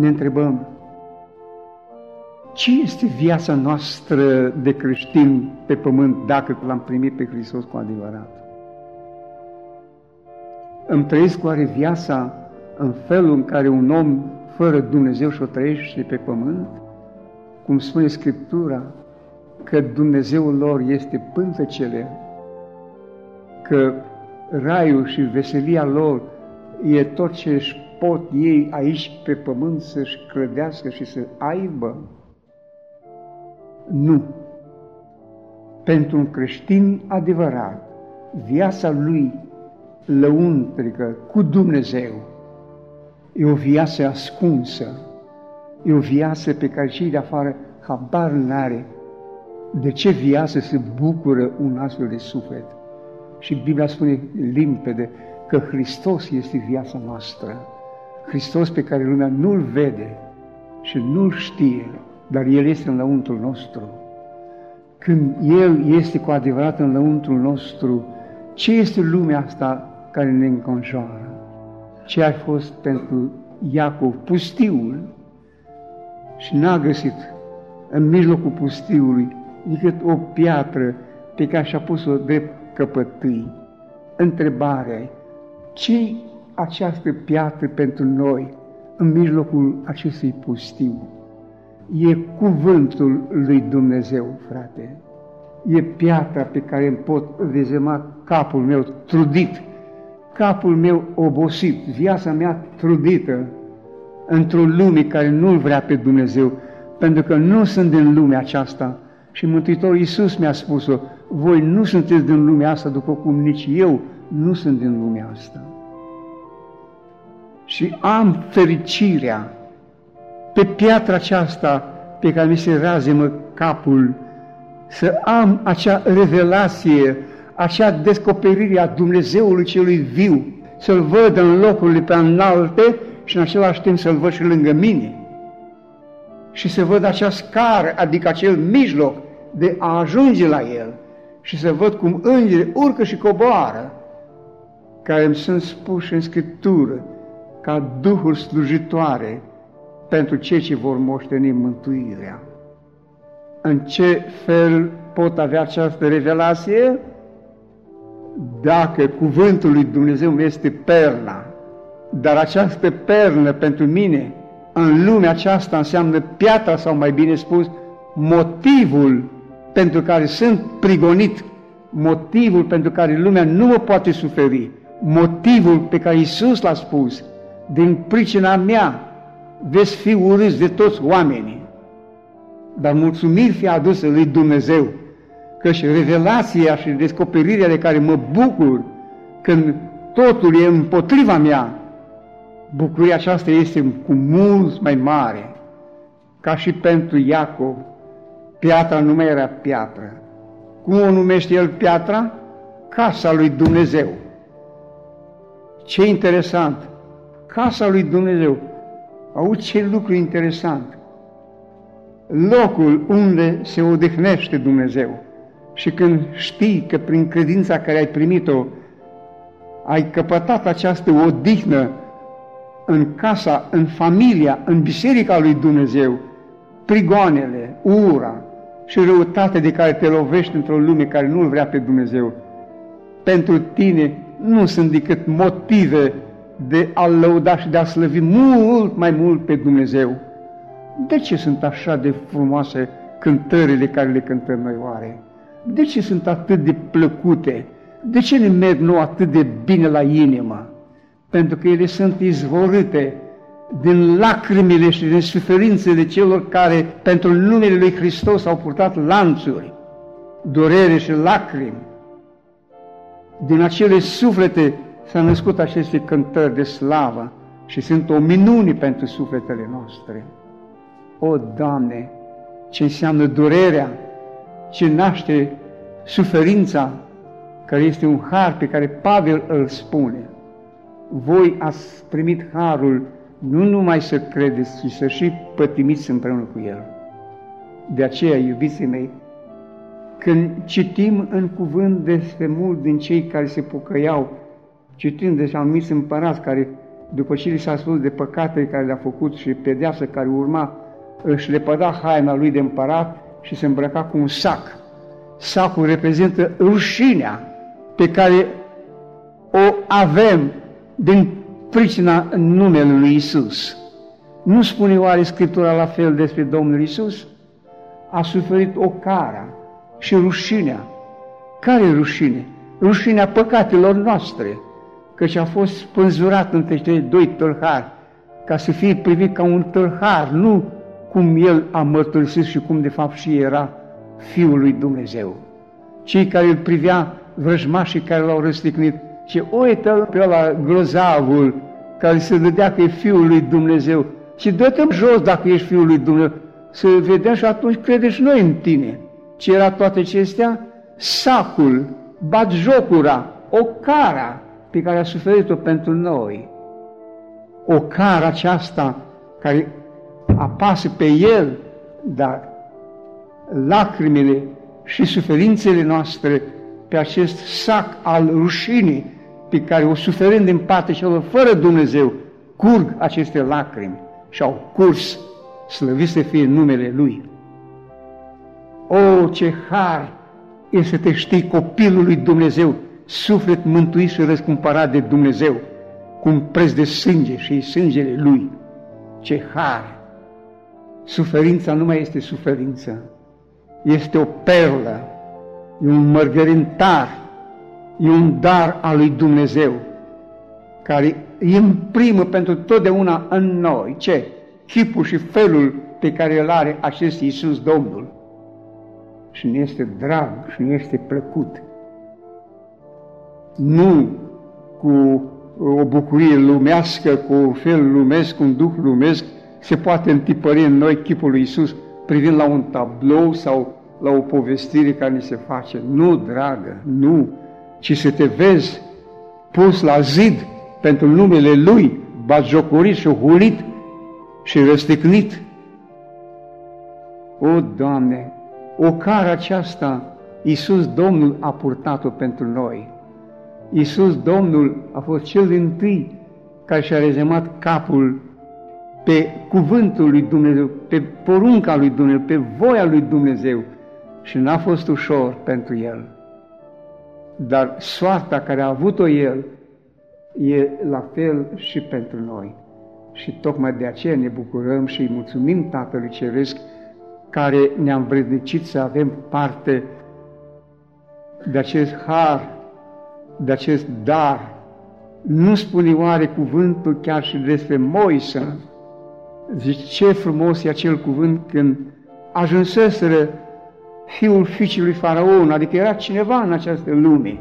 ne întrebăm, ce este viața noastră de creștin pe pământ dacă l-am primit pe Hristos cu adevărat? Îmi trăiesc oare viața în felul în care un om fără Dumnezeu și-o trăiește pe pământ? Cum spune Scriptura, că Dumnezeul lor este pântecele, că raiul și veselia lor e tot ce își pot ei aici pe pământ să-și clădească și să aibă? Nu. Pentru un creștin adevărat, viața lui lăuntrică cu Dumnezeu e o viață ascunsă, e o viață pe care cei de afară habar n-are de ce viață se bucură un astfel de suflet. Și Biblia spune limpede că Hristos este viața noastră. Hristos pe care lumea nu-L vede și nu-L știe, dar El este în lăuntrul nostru. Când El este cu adevărat în lăuntrul nostru, ce este lumea asta care ne înconjoară? Ce a fost pentru Iacov pustiul și n-a găsit în mijlocul pustiului decât o piatră pe care și-a pus-o drept căpătâi. Întrebarea ce această piatră pentru noi în mijlocul acestui pustiu? E cuvântul lui Dumnezeu, frate. E piatra pe care îmi pot rezema capul meu trudit, capul meu obosit, viața mea trudită într-o lume care nu-L vrea pe Dumnezeu, pentru că nu sunt din lumea aceasta. Și Mântuitorul Iisus mi-a spus-o, voi nu sunteți din lumea asta, după cum nici eu nu sunt din lumea asta. Și am fericirea pe piatra aceasta pe care mi se razemă capul, să am acea revelație, acea descoperire a Dumnezeului celui viu, să-L văd în locurile pe înalte și în același timp să-L văd și lângă mine. Și să văd acea scară, adică acel mijloc de a ajunge la El și să văd cum îngerii urcă și coboară, care îmi sunt spuși în Scriptură ca duhuri slujitoare pentru cei ce vor moșteni mântuirea. În ce fel pot avea această revelație? Dacă cuvântul lui Dumnezeu este perla, dar această pernă pentru mine în lumea aceasta înseamnă piatra sau mai bine spus motivul pentru care sunt prigonit, motivul pentru care lumea nu mă poate suferi, motivul pe care Isus l-a spus, din pricina mea veți fi urâți de toți oamenii. Dar mulțumiri fi adusă lui Dumnezeu, că și revelația și descoperirea de care mă bucur când totul e împotriva mea, bucuria aceasta este cu mult mai mare, ca și pentru Iacov, piatra nu mai era piatră. Cum o numește el piatra? Casa lui Dumnezeu. Ce interesant! Casa lui Dumnezeu. Auzi ce lucru interesant! Locul unde se odihnește Dumnezeu. Și când știi că prin credința care ai primit-o, ai căpătat această odihnă în casa, în familia, în biserica lui Dumnezeu, prigoanele, ura și răutatea de care te lovești într-o lume care nu-L vrea pe Dumnezeu, pentru tine nu sunt decât motive de a-L lăuda și de a slăvi mult mai mult pe Dumnezeu. De ce sunt așa de frumoase cântările care le cântăm noi oare? De ce sunt atât de plăcute? De ce ne merg nou atât de bine la inimă? Pentru că ele sunt izvorâte din lacrimile și din suferințele celor care pentru numele Lui Hristos au purtat lanțuri, durere și lacrimi. Din acele suflete s-au născut aceste cântări de slavă și sunt o minune pentru sufletele noastre. O, Doamne, ce înseamnă durerea, ce naște suferința, care este un har pe care Pavel îl spune. Voi ați primit harul nu numai să credeți, ci să și pătimiți împreună cu El. De aceea, iubiții mei, când citim în cuvânt despre mult din cei care se pocăiau, citim despre anumiți împărați care după ce li s-a spus de păcatele care le-a făcut și pedeapsă care urma, își lepăda haina lui de împărat și se îmbrăca cu un sac. Sacul reprezintă rușinea pe care o avem din pricina numelui lui Isus. Nu spune oare Scriptura la fel despre Domnul Isus? A suferit o cara și rușinea. Care rușine? Rușinea păcatelor noastre, căci a fost spânzurat între cei doi tâlhari, ca să fie privit ca un tâlhar, nu cum el a mărturisit și cum de fapt și era Fiul lui Dumnezeu. Cei care îl privea vrăjmașii care l-au răstignit, ce uită pe ăla grozavul care se dădea că e Fiul lui Dumnezeu și dă-te jos dacă ești Fiul lui Dumnezeu, să vedem și atunci crede și noi în tine. Ce era toate acestea? Sacul, batjocura, o cara pe care a suferit-o pentru noi. O cara aceasta care apasă pe el, dar lacrimile și suferințele noastre pe acest sac al rușinii pe care o suferând din partea celor fără Dumnezeu, curg aceste lacrimi și au curs, slăvit să fie numele Lui. O, ce har e să te știi copilul lui Dumnezeu, suflet mântuit și răscumpărat de Dumnezeu, cu un preț de sânge și sângele Lui. Ce har! Suferința nu mai este suferință, este o perlă, e un mărgărintar, e un dar al lui Dumnezeu, care imprimă pentru totdeauna în noi ce? Chipul și felul pe care îl are acest Iisus Domnul. Și ne este drag și ne este plăcut. Nu cu o bucurie lumească, cu un fel lumesc, un duh lumesc, se poate întipări în noi chipul lui Iisus privind la un tablou sau la o povestire care ni se face. Nu, dragă, nu, ci să te vezi pus la zid pentru numele Lui, batjocorit și hulit și răstignit. O, Doamne, o care aceasta Iisus Domnul a purtat-o pentru noi. Iisus Domnul a fost cel din tâi care și-a rezemat capul pe cuvântul lui Dumnezeu, pe porunca lui Dumnezeu, pe voia lui Dumnezeu și n-a fost ușor pentru el. Dar soarta care a avut-o el e la fel și pentru noi. Și tocmai de aceea ne bucurăm și îi mulțumim Tatălui Ceresc care ne-a învrednicit să avem parte de acest har, de acest dar. Nu spune oare cuvântul chiar și despre Moise? Zice, ce frumos e acel cuvânt când ajunseseră fiul fiicului Faraon, adică era cineva în această lume,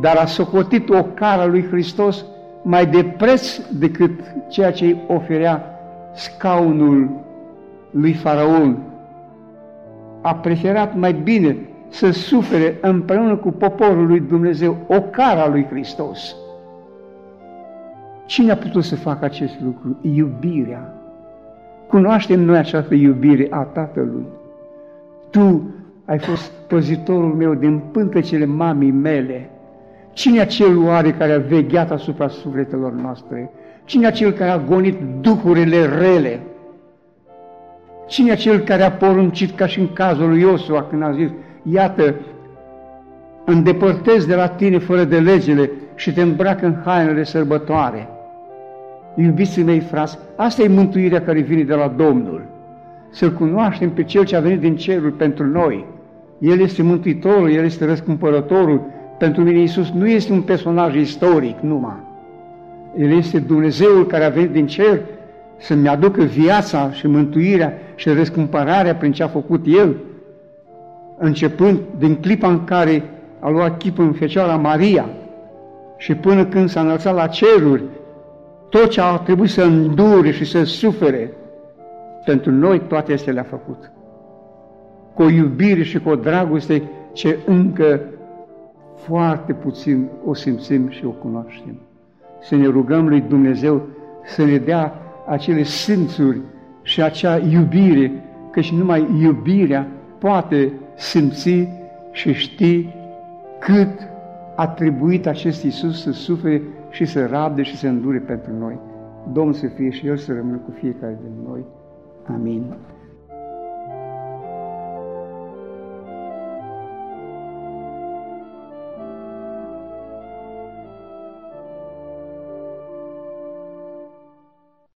dar a socotit o cara lui Hristos mai de preț decât ceea ce îi oferea scaunul lui Faraon. A preferat mai bine să sufere împreună cu poporul lui Dumnezeu o cara lui Hristos. Cine a putut să facă acest lucru? Iubirea. Cunoaștem noi această iubire a Tatălui. Tu ai fost păzitorul meu din pântecele mamii mele. Cine acel oare care a vegheat asupra sufletelor noastre? Cine acel care a gonit duhurile rele? Cine acel care a poruncit, ca și în cazul lui Iosua, când a zis, iată, îndepărtez de la tine fără de legile și te îmbrac în hainele sărbătoare. Iubiții mei, frați, asta e mântuirea care vine de la Domnul. Să-L cunoaștem pe Cel ce a venit din cerul pentru noi. El este Mântuitorul, El este Răscumpărătorul. Pentru mine Iisus nu este un personaj istoric numai. El este Dumnezeul care a venit din cer să-mi aducă viața și mântuirea și răscumpărarea prin ce a făcut El, începând din clipa în care a luat chipul în Fecioara Maria și până când s-a înălțat la ceruri, tot ce a trebuit să îndure și să sufere, pentru noi toate astea le-a făcut. Cu o iubire și cu o dragoste ce încă foarte puțin o simțim și o cunoaștem. Să ne rugăm lui Dumnezeu să ne dea acele simțuri și acea iubire, căci numai iubirea poate simți și ști cât a trebuit acest Iisus să sufere și să rabde și să îndure pentru noi. Domnul să fie și El să rămână cu fiecare din noi. Amin.